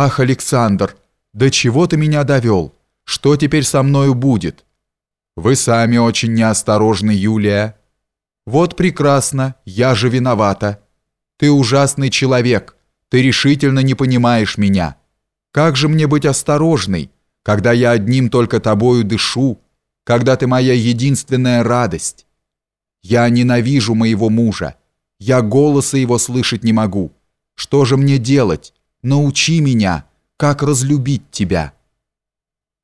«Ах, Александр, до чего ты меня довел? Что теперь со мною будет?» «Вы сами очень неосторожны, Юлия». «Вот прекрасно, я же виновата. Ты ужасный человек, ты решительно не понимаешь меня. Как же мне быть осторожной, когда я одним только тобою дышу, когда ты моя единственная радость? Я ненавижу моего мужа, я голоса его слышать не могу. Что же мне делать? Научи меня, как разлюбить тебя.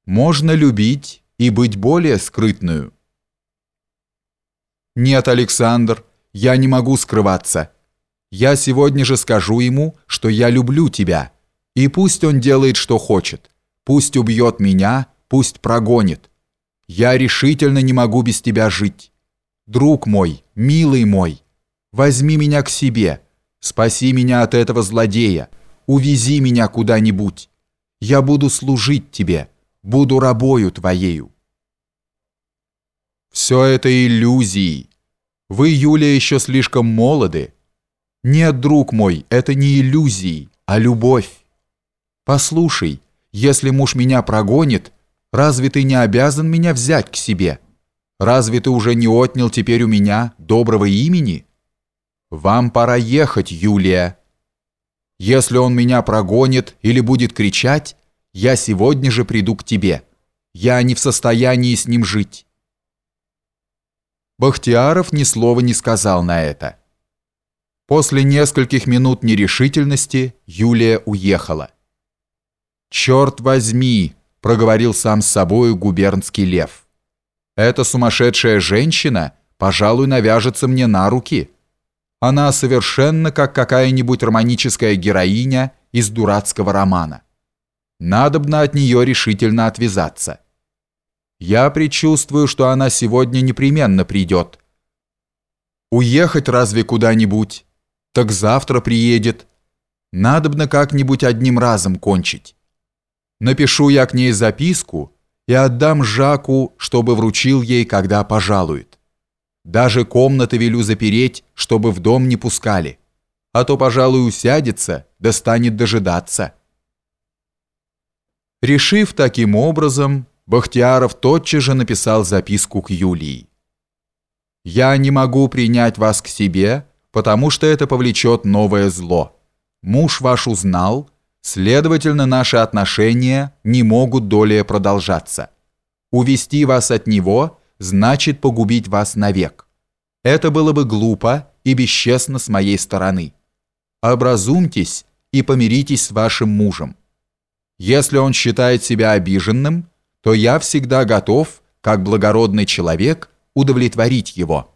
Можно любить и быть более скрытную. Нет, Александр, я не могу скрываться. Я сегодня же скажу ему, что я люблю тебя, и пусть он делает, что хочет. Пусть убьет меня, пусть прогонит. Я решительно не могу без тебя жить. Друг мой, милый мой, возьми меня к себе, спаси меня от этого злодея, увези меня куда-нибудь. Я буду служить тебе, буду рабою твоею. Все это иллюзии. Вы, Юлия, еще слишком молоды. Нет, друг мой, это не иллюзии, а любовь. Послушай, если муж меня прогонит, разве ты не обязан меня взять к себе? Разве ты уже не отнял теперь у меня доброго имени? Вам пора ехать, Юлия. Если он меня прогонит или будет кричать, я сегодня же приду к тебе. Я не в состоянии с ним жить. Бахтияров ни слова не сказал на это. После нескольких минут нерешительности Юлия уехала. «Черт возьми!» – проговорил сам с собою губернский лев. «Эта сумасшедшая женщина, пожалуй, навяжется мне на руки». Она совершенно как какая-нибудь романическая героиня из дурацкого романа. Надобно от нее решительно отвязаться. Я предчувствую, что она сегодня непременно придет. Уехать разве куда-нибудь? Так завтра приедет. Надобно как-нибудь одним разом кончить. Напишу я к ней записку и отдам Жаку, чтобы вручил ей, когда пожалует. Даже комнаты велю запереть, чтобы в дом не пускали. А то, пожалуй, усядется, да станет дожидаться. Решив таким образом, Бахтияров тотчас же написал записку к Юлии. «Я не могу принять вас к себе, потому что это повлечет новое зло. Муж ваш узнал, следовательно, наши отношения не могут долее продолжаться. Увести вас от него – значит погубить вас навек. Это было бы глупо и бесчестно с моей стороны. Образумьтесь и помиритесь с вашим мужем. Если он считает себя обиженным, то я всегда готов, как благородный человек, удовлетворить его».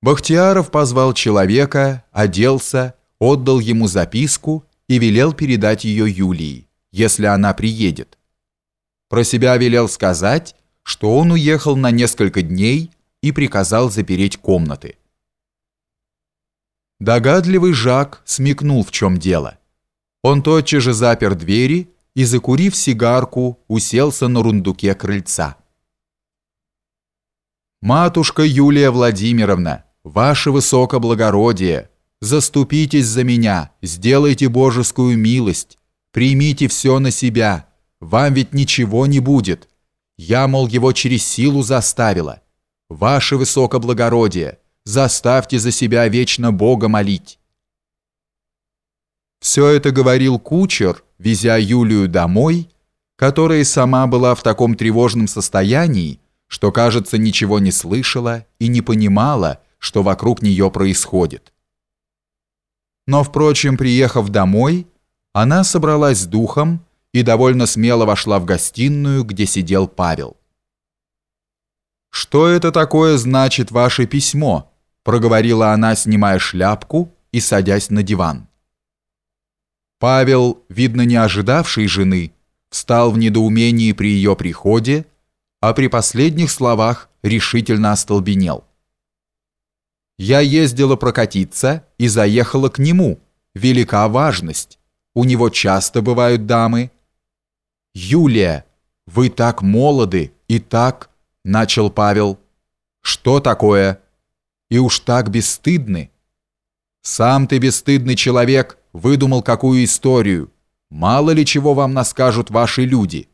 Бахтияров позвал человека, оделся, отдал ему записку и велел передать ее Юлии, если она приедет. Про себя велел сказать, что он уехал на несколько дней и приказал запереть комнаты. Догадливый Жак смекнул, в чем дело. Он тотчас же запер двери и, закурив сигарку, уселся на рундуке крыльца. «Матушка Юлия Владимировна, ваше высокоблагородие, заступитесь за меня, сделайте божескую милость, примите все на себя, вам ведь ничего не будет, я, мол, его через силу заставила. Ваше высокоблагородие, заставьте за себя вечно Бога молить. Все это говорил кучер, везя Юлию домой, которая сама была в таком тревожном состоянии, что, кажется, ничего не слышала и не понимала, что вокруг нее происходит. Но, впрочем, приехав домой, она собралась с духом и довольно смело вошла в гостиную, где сидел Павел. «Что это такое значит ваше письмо?» проговорила она, снимая шляпку и садясь на диван. Павел, видно не ожидавший жены, встал в недоумении при ее приходе, а при последних словах решительно остолбенел. «Я ездила прокатиться и заехала к нему. Велика важность. У него часто бывают дамы, «Юлия, вы так молоды и так...» — начал Павел. «Что такое? И уж так бесстыдны?» «Сам ты бесстыдный человек», выдумал какую историю. Мало ли чего вам наскажут ваши люди.